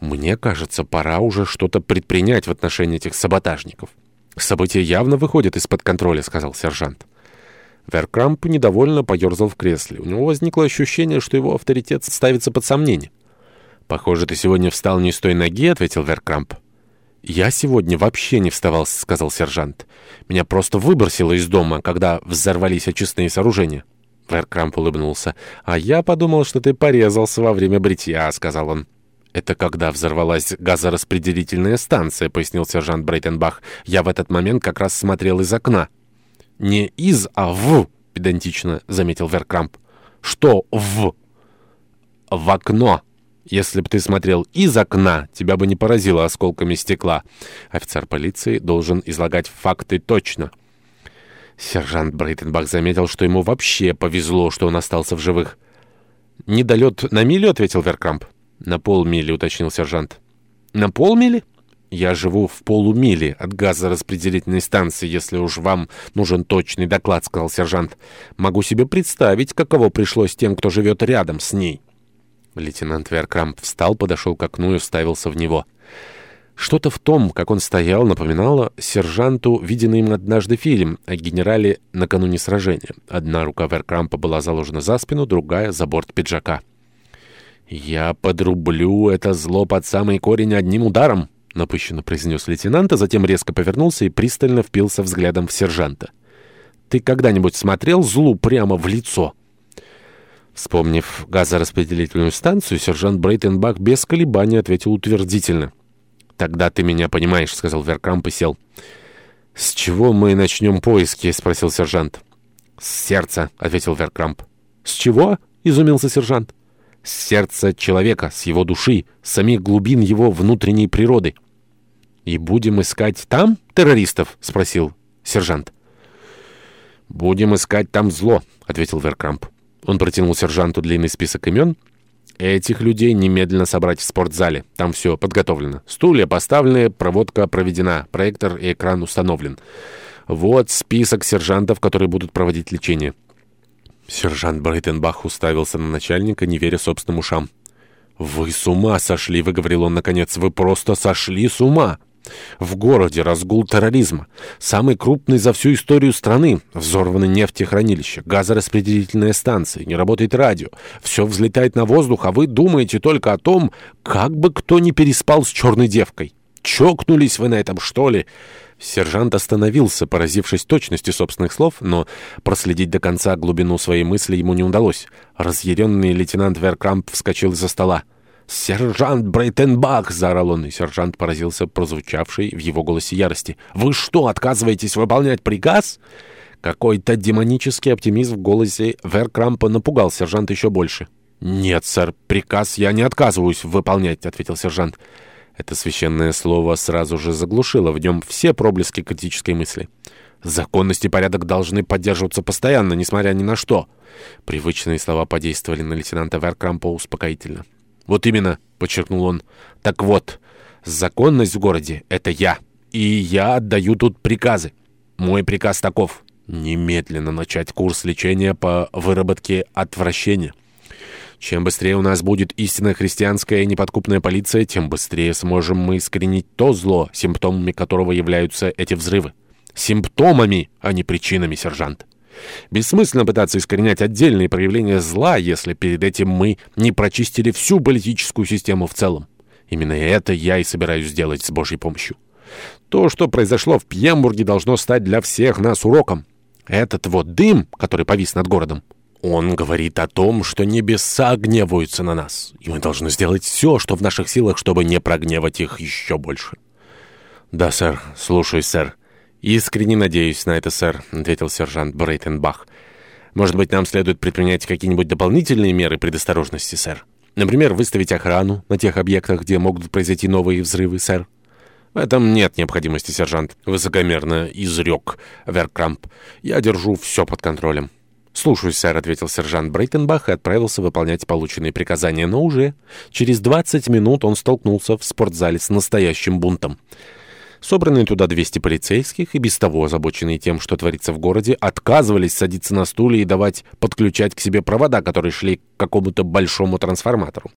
Мне кажется, пора уже что-то предпринять в отношении этих саботажников. «События явно выходят из-под контроля», — сказал сержант. Веркрамп недовольно поерзал в кресле. У него возникло ощущение, что его авторитет ставится под сомнение. «Похоже, ты сегодня встал не с той ноги», — ответил Веркрамп. «Я сегодня вообще не вставал», — сказал сержант. «Меня просто выбросило из дома, когда взорвались очистные сооружения». Веркрамп улыбнулся. «А я подумал, что ты порезался во время бритья», — сказал он это когда взорвалась газораспределительная станция», — пояснил сержант Брейтенбах. «Я в этот момент как раз смотрел из окна». «Не из, а в», — педантично заметил Веркрамп. «Что в?» «В окно». Если бы ты смотрел из окна, тебя бы не поразило осколками стекла. Офицер полиции должен излагать факты точно. Сержант Брейтенбах заметил, что ему вообще повезло, что он остался в живых. «Недолет на милю», — ответил Веркрамп. «На полмили», — уточнил сержант. «На полмили?» «Я живу в полумиле от газораспределительной станции, если уж вам нужен точный доклад», — сказал сержант. «Могу себе представить, каково пришлось тем, кто живет рядом с ней». Лейтенант Веркрамп встал, подошел к окну и уставился в него. Что-то в том, как он стоял, напоминало сержанту виденный им однажды фильм о генерале накануне сражения. Одна рука Веркрампа была заложена за спину, другая — за борт пиджака. «Я подрублю это зло под самый корень одним ударом», — напыщенно произнес лейтенант, а затем резко повернулся и пристально впился взглядом в сержанта. «Ты когда-нибудь смотрел злу прямо в лицо?» Вспомнив газораспределительную станцию, сержант Брейтенбах без колебаний ответил утвердительно. «Тогда ты меня понимаешь», — сказал Веркамп и сел. «С чего мы начнем поиски?» — спросил сержант. «С сердца», — ответил Веркрамп. «С чего?» — изумился сержант с сердца человека, с его души, самих глубин его внутренней природы. «И будем искать там террористов?» — спросил сержант. «Будем искать там зло», — ответил Веркрамп. Он протянул сержанту длинный список имен. «Этих людей немедленно собрать в спортзале. Там все подготовлено. Стулья поставлены, проводка проведена, проектор и экран установлен. Вот список сержантов, которые будут проводить лечение». Сержант Брейтенбах уставился на начальника, не веря собственным ушам. «Вы с ума сошли!» — выговорил он наконец. «Вы просто сошли с ума!» В городе разгул терроризма. Самый крупный за всю историю страны. Взорваны нефтехранилища, газораспределительные станции, не работает радио. Все взлетает на воздух, а вы думаете только о том, как бы кто не переспал с черной девкой. «Чокнулись вы на этом, что ли?» Сержант остановился, поразившись точности собственных слов, но проследить до конца глубину своей мысли ему не удалось. Разъяренный лейтенант Веркрамп вскочил из-за стола. «Сержант Брейтенбах!» — заорал он, и сержант поразился прозвучавшей в его голосе ярости. «Вы что, отказываетесь выполнять приказ?» Какой-то демонический оптимизм в голосе Веркрампа напугал сержанта еще больше. «Нет, сэр, приказ я не отказываюсь выполнять», — ответил «Сержант». Это священное слово сразу же заглушило в нем все проблески критической мысли. Законность и порядок должны поддерживаться постоянно, несмотря ни на что. Привычные слова подействовали на лейтенанта Веркрампа успокоительно. «Вот именно», — подчеркнул он. «Так вот, законность в городе — это я, и я отдаю тут приказы. Мой приказ таков — немедленно начать курс лечения по выработке отвращения». Чем быстрее у нас будет истинно христианская и неподкупная полиция, тем быстрее сможем мы искоренить то зло, симптомами которого являются эти взрывы. Симптомами, а не причинами, сержант. Бессмысленно пытаться искоренять отдельные проявления зла, если перед этим мы не прочистили всю политическую систему в целом. Именно это я и собираюсь сделать с Божьей помощью. То, что произошло в Пьембурге, должно стать для всех нас уроком. Этот вот дым, который повис над городом, он говорит о том, что небеса гневаются на нас, и мы должны сделать все, что в наших силах, чтобы не прогневать их еще больше». «Да, сэр. Слушай, сэр. Искренне надеюсь на это, сэр», — ответил сержант Брейтенбах. «Может быть, нам следует предпринять какие-нибудь дополнительные меры предосторожности, сэр? Например, выставить охрану на тех объектах, где могут произойти новые взрывы, сэр?» «В этом нет необходимости, сержант», — высокомерно изрек Веркрамп. «Я держу все под контролем». «Слушаюсь, сэр», — ответил сержант Брейтенбах и отправился выполнять полученные приказания, но уже через 20 минут он столкнулся в спортзале с настоящим бунтом. Собранные туда 200 полицейских и без того озабоченные тем, что творится в городе, отказывались садиться на стулья и давать подключать к себе провода, которые шли к какому-то большому трансформатору.